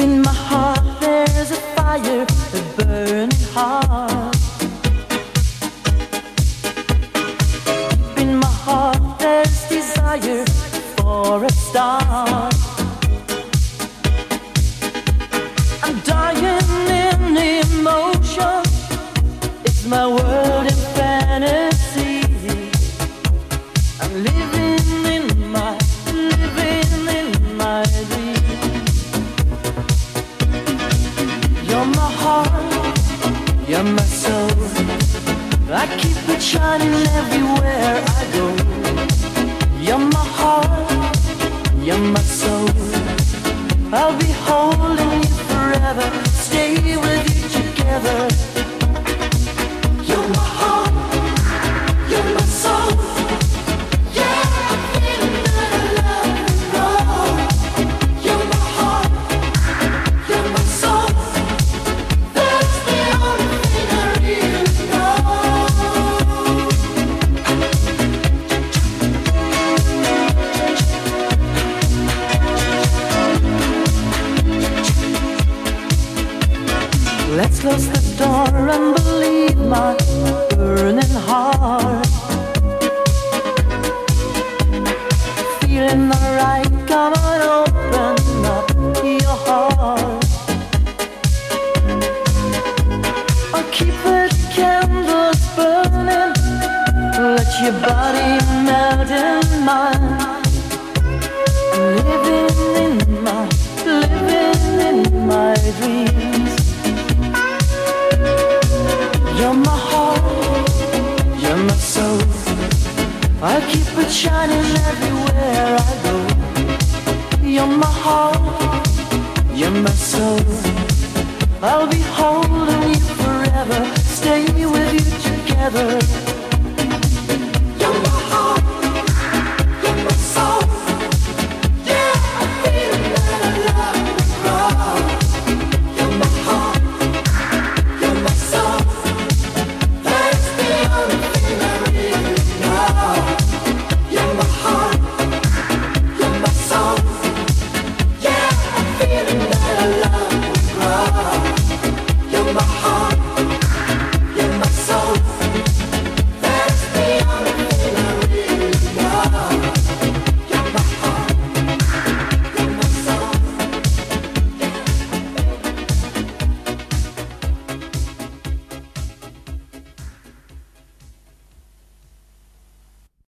in my heart. You're my soul. I keep it shining everywhere I go. You're my heart, you're my Let's close the door and believe my burning heart. Feeling alright, come on, open up your heart. I'll keep the candles burning. Let your body melt in mine. Living in my, living in my dreams. You're my heart, you're my soul. I'll keep it shining everywhere I go. You're my heart, you're my soul. I'll be holding you forever, stay with you together.